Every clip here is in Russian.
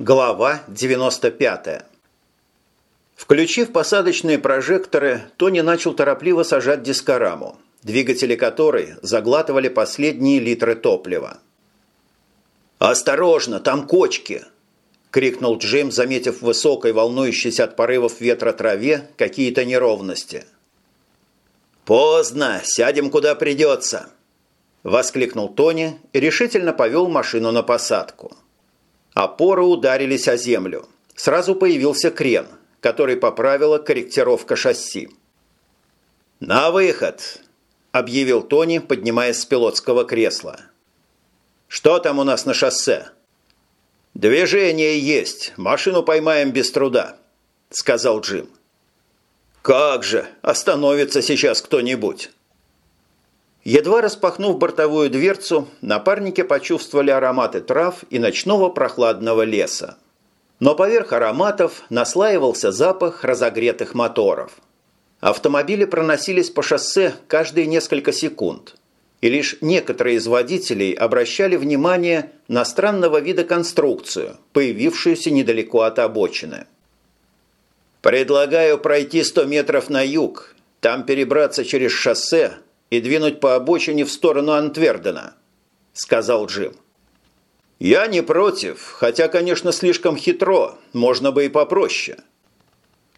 Глава 95. Включив посадочные прожекторы, Тони начал торопливо сажать дискораму, двигатели которой заглатывали последние литры топлива. «Осторожно, там кочки!» – крикнул Джим, заметив в высокой, волнующейся от порывов ветра траве какие-то неровности. «Поздно, сядем куда придется!» – воскликнул Тони и решительно повел машину на посадку. Опоры ударились о землю. Сразу появился крен, который поправила корректировка шасси. «На выход!» – объявил Тони, поднимаясь с пилотского кресла. «Что там у нас на шоссе?» «Движение есть. Машину поймаем без труда», – сказал Джим. «Как же! Остановится сейчас кто-нибудь!» Едва распахнув бортовую дверцу, напарники почувствовали ароматы трав и ночного прохладного леса. Но поверх ароматов наслаивался запах разогретых моторов. Автомобили проносились по шоссе каждые несколько секунд. И лишь некоторые из водителей обращали внимание на странного вида конструкцию, появившуюся недалеко от обочины. «Предлагаю пройти 100 метров на юг, там перебраться через шоссе и двинуть по обочине в сторону Антвердена», – сказал Джим. «Я не против, хотя, конечно, слишком хитро, можно бы и попроще.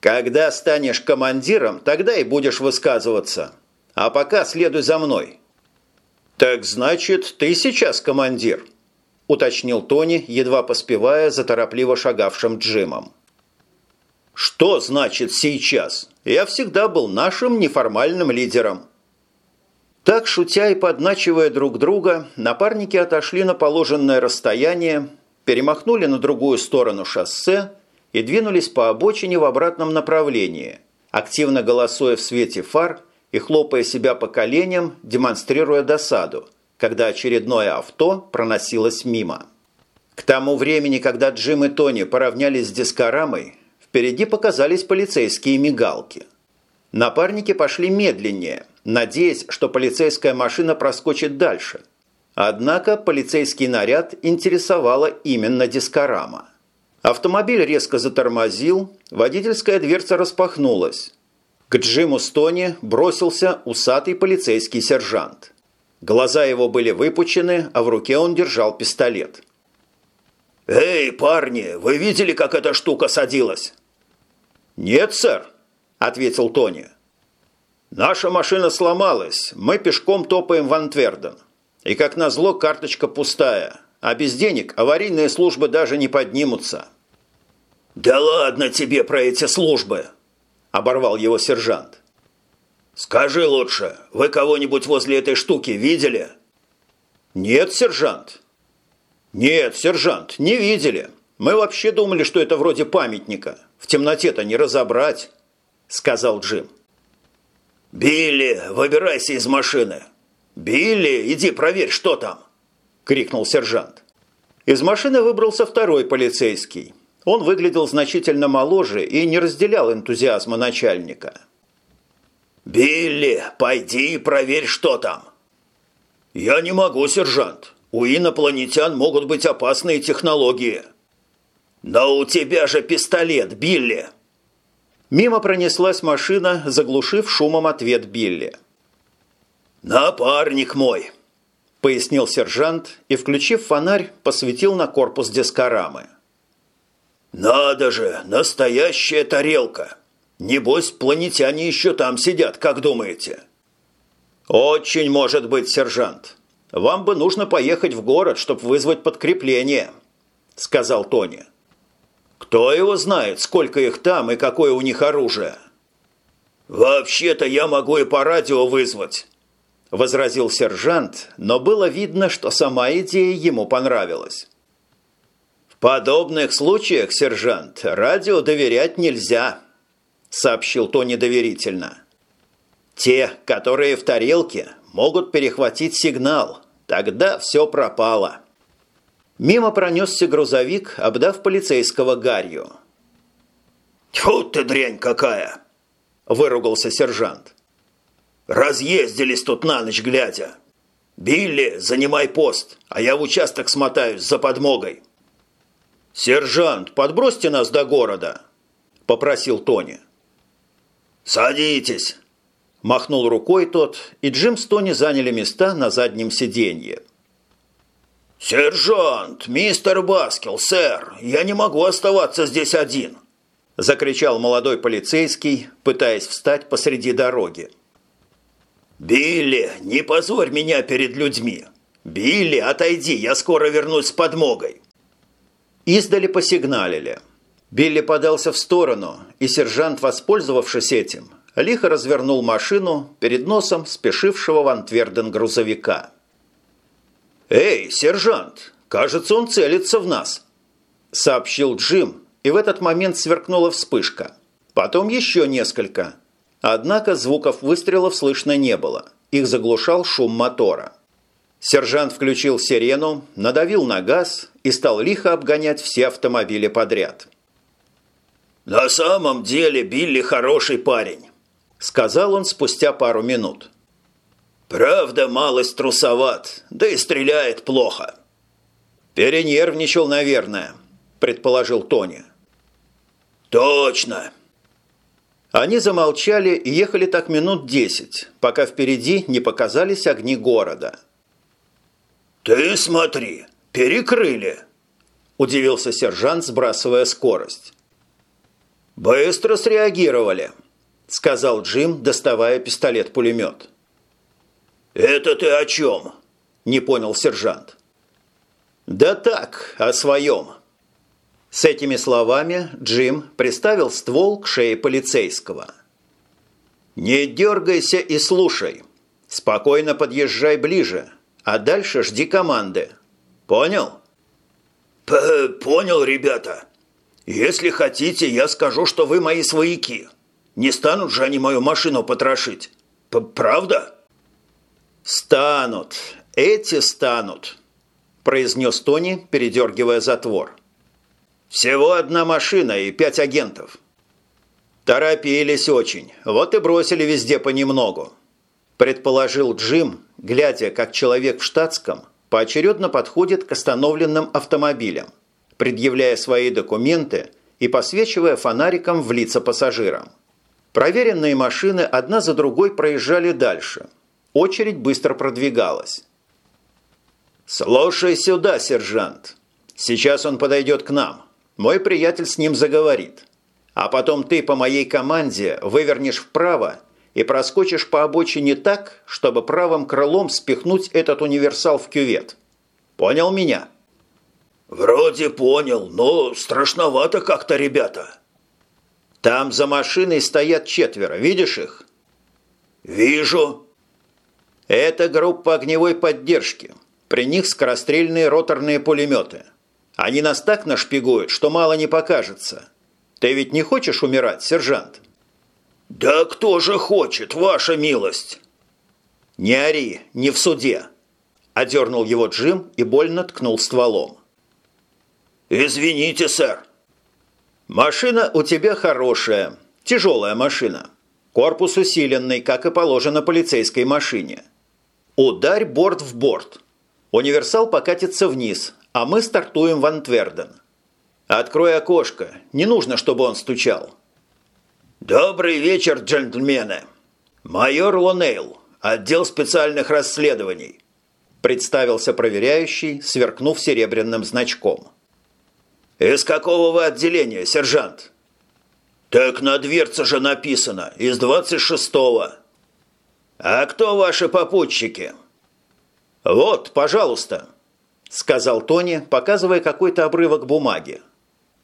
Когда станешь командиром, тогда и будешь высказываться. А пока следуй за мной». «Так значит, ты сейчас командир?» – уточнил Тони, едва поспевая за торопливо шагавшим Джимом. «Что значит сейчас? Я всегда был нашим неформальным лидером». Так, шутя и подначивая друг друга, напарники отошли на положенное расстояние, перемахнули на другую сторону шоссе и двинулись по обочине в обратном направлении, активно голосуя в свете фар и хлопая себя по коленям, демонстрируя досаду, когда очередное авто проносилось мимо. К тому времени, когда Джим и Тони поравнялись с дискорамой, впереди показались полицейские мигалки. Напарники пошли медленнее – надеясь, что полицейская машина проскочит дальше. Однако полицейский наряд интересовала именно дискорама. Автомобиль резко затормозил, водительская дверца распахнулась. К Джиму Стони бросился усатый полицейский сержант. Глаза его были выпучены, а в руке он держал пистолет. «Эй, парни, вы видели, как эта штука садилась?» «Нет, сэр», – ответил Тони. Наша машина сломалась, мы пешком топаем в Антверден. И как назло карточка пустая, а без денег аварийные службы даже не поднимутся. «Да ладно тебе про эти службы!» – оборвал его сержант. «Скажи лучше, вы кого-нибудь возле этой штуки видели?» «Нет, сержант». «Нет, сержант, не видели. Мы вообще думали, что это вроде памятника. В темноте-то не разобрать», – сказал Джим. «Билли, выбирайся из машины!» «Билли, иди проверь, что там!» – крикнул сержант. Из машины выбрался второй полицейский. Он выглядел значительно моложе и не разделял энтузиазма начальника. «Билли, пойди и проверь, что там!» «Я не могу, сержант. У инопланетян могут быть опасные технологии». «Но у тебя же пистолет, Билли!» Мимо пронеслась машина, заглушив шумом ответ Билли. «Напарник мой!» – пояснил сержант и, включив фонарь, посветил на корпус дискорамы. «Надо же, настоящая тарелка! Небось, планетяне еще там сидят, как думаете?» «Очень может быть, сержант. Вам бы нужно поехать в город, чтобы вызвать подкрепление», – сказал Тони. Кто его знает, сколько их там и какое у них оружие? Вообще-то я могу и по радио вызвать, возразил сержант, но было видно, что сама идея ему понравилась. В подобных случаях, сержант, радио доверять нельзя, сообщил Тони доверительно. Те, которые в тарелке, могут перехватить сигнал. Тогда все пропало. Мимо пронесся грузовик, обдав полицейского гарью. «Тьфу ты, дрянь какая!» – выругался сержант. «Разъездились тут на ночь глядя. Билли, занимай пост, а я в участок смотаюсь за подмогой». «Сержант, подбросьте нас до города!» – попросил Тони. «Садитесь!» – махнул рукой тот, и Джим с Тони заняли места на заднем сиденье. «Сержант! Мистер Баскил, сэр! Я не могу оставаться здесь один!» – закричал молодой полицейский, пытаясь встать посреди дороги. «Билли, не позорь меня перед людьми! Билли, отойди, я скоро вернусь с подмогой!» Издали посигналили. Билли подался в сторону, и сержант, воспользовавшись этим, лихо развернул машину перед носом спешившего в Антверден грузовика. «Эй, сержант, кажется, он целится в нас», – сообщил Джим, и в этот момент сверкнула вспышка. Потом еще несколько. Однако звуков выстрелов слышно не было. Их заглушал шум мотора. Сержант включил сирену, надавил на газ и стал лихо обгонять все автомобили подряд. «На самом деле Билли хороший парень», – сказал он спустя пару минут. «Правда, малость трусоват, да и стреляет плохо». «Перенервничал, наверное», – предположил Тони. «Точно!» Они замолчали и ехали так минут десять, пока впереди не показались огни города. «Ты смотри, перекрыли!» – удивился сержант, сбрасывая скорость. «Быстро среагировали», – сказал Джим, доставая пистолет-пулемет. «Это ты о чем?» – не понял сержант. «Да так, о своем». С этими словами Джим приставил ствол к шее полицейского. «Не дергайся и слушай. Спокойно подъезжай ближе, а дальше жди команды. Понял?» П «Понял, ребята. Если хотите, я скажу, что вы мои свояки. Не станут же они мою машину потрошить. П Правда?» «Станут. Эти станут», – произнес Тони, передергивая затвор. Всего одна машина и пять агентов. Торопились очень, вот и бросили везде понемногу. Предположил Джим, глядя, как человек в штатском поочередно подходит к остановленным автомобилям, предъявляя свои документы и посвечивая фонариком в лица пассажирам. Проверенные машины одна за другой проезжали дальше. Очередь быстро продвигалась. «Слушай сюда, сержант. Сейчас он подойдет к нам. Мой приятель с ним заговорит. А потом ты по моей команде вывернешь вправо и проскочишь по обочине так, чтобы правым крылом спихнуть этот универсал в кювет. Понял меня?» «Вроде понял, но страшновато как-то, ребята». «Там за машиной стоят четверо, видишь их?» «Вижу». «Это группа огневой поддержки. При них скорострельные роторные пулеметы. Они нас так нашпигуют, что мало не покажется. Ты ведь не хочешь умирать, сержант?» «Да кто же хочет, ваша милость?» «Не ори, не в суде!» Одернул его Джим и больно ткнул стволом. «Извините, сэр». «Машина у тебя хорошая, тяжелая машина. Корпус усиленный, как и положено полицейской машине. Ударь борт в борт. Универсал покатится вниз, а мы стартуем в Антверден. Открой окошко, не нужно, чтобы он стучал. Добрый вечер, джентльмены. Майор Лонейл, отдел специальных расследований. Представился проверяющий, сверкнув серебряным значком. «Из какого вы отделения, сержант?» «Так на дверце же написано, из 26-го». «А кто ваши попутчики?» «Вот, пожалуйста», сказал Тони, показывая какой-то обрывок бумаги.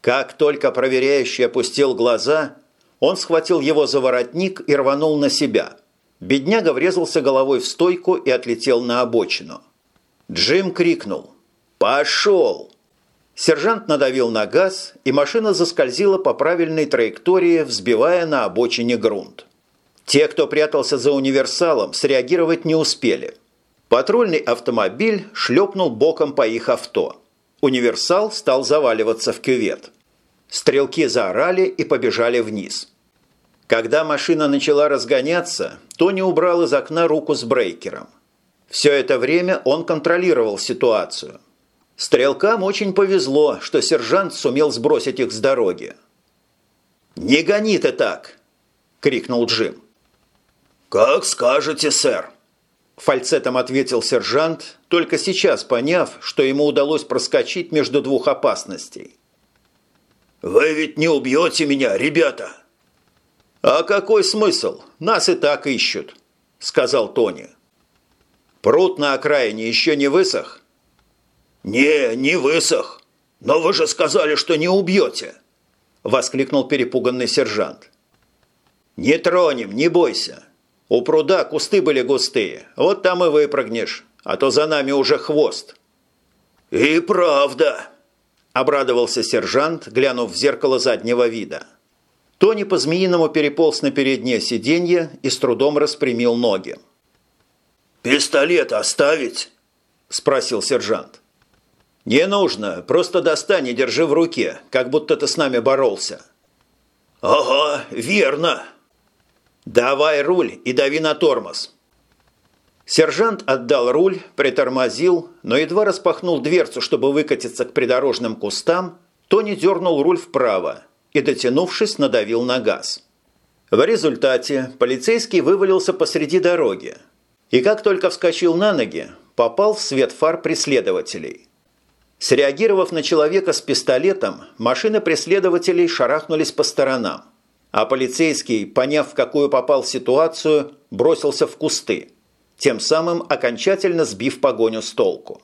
Как только проверяющий опустил глаза, он схватил его за воротник и рванул на себя. Бедняга врезался головой в стойку и отлетел на обочину. Джим крикнул «Пошел!». Сержант надавил на газ, и машина заскользила по правильной траектории, взбивая на обочине грунт. Те, кто прятался за универсалом, среагировать не успели. Патрульный автомобиль шлепнул боком по их авто. Универсал стал заваливаться в кювет. Стрелки заорали и побежали вниз. Когда машина начала разгоняться, Тони убрал из окна руку с брейкером. Все это время он контролировал ситуацию. Стрелкам очень повезло, что сержант сумел сбросить их с дороги. «Не гони ты так!» – крикнул Джим. «Как скажете, сэр!» Фальцетом ответил сержант, только сейчас поняв, что ему удалось проскочить между двух опасностей. «Вы ведь не убьете меня, ребята!» «А какой смысл? Нас и так ищут», – сказал Тони. «Пруд на окраине еще не высох?» «Не, не высох. Но вы же сказали, что не убьете!» – воскликнул перепуганный сержант. «Не тронем, не бойся. У пруда кусты были густые, вот там и выпрыгнешь, а то за нами уже хвост». «И правда!» – обрадовался сержант, глянув в зеркало заднего вида. Тони по-змеиному переполз на переднее сиденье и с трудом распрямил ноги. «Пистолет оставить?» – спросил сержант. «Не нужно, просто достань и держи в руке, как будто ты с нами боролся». «Ага, верно». «Давай руль и дави на тормоз». Сержант отдал руль, притормозил, но едва распахнул дверцу, чтобы выкатиться к придорожным кустам, Тони дернул руль вправо и, дотянувшись, надавил на газ. В результате полицейский вывалился посреди дороги и, как только вскочил на ноги, попал в свет фар преследователей. Среагировав на человека с пистолетом, машины преследователей шарахнулись по сторонам, а полицейский, поняв, в какую попал ситуацию, бросился в кусты, тем самым окончательно сбив погоню с толку.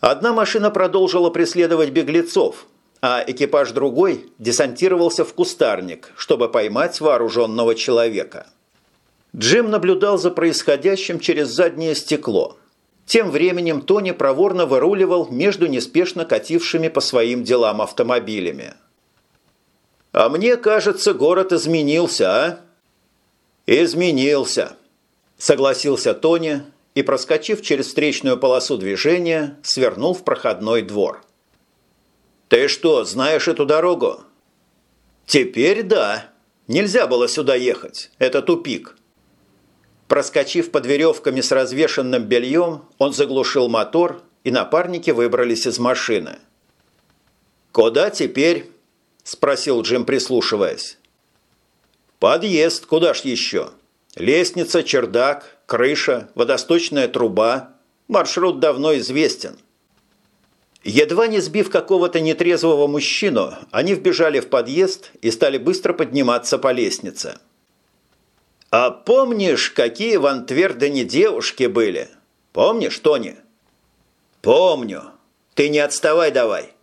Одна машина продолжила преследовать беглецов, а экипаж другой десантировался в кустарник, чтобы поймать вооруженного человека. Джим наблюдал за происходящим через заднее стекло. Тем временем Тони проворно выруливал между неспешно катившими по своим делам автомобилями. «А мне кажется, город изменился, а?» «Изменился», – согласился Тони и, проскочив через встречную полосу движения, свернул в проходной двор. «Ты что, знаешь эту дорогу?» «Теперь да. Нельзя было сюда ехать. Это тупик». Проскочив под веревками с развешенным бельем, он заглушил мотор, и напарники выбрались из машины. «Куда теперь?» – спросил Джим, прислушиваясь. «Подъезд, куда ж еще? Лестница, чердак, крыша, водосточная труба. Маршрут давно известен. Едва не сбив какого-то нетрезвого мужчину, они вбежали в подъезд и стали быстро подниматься по лестнице. «А помнишь, какие в Антвердене девушки были? Помнишь, Тони?» «Помню. Ты не отставай давай».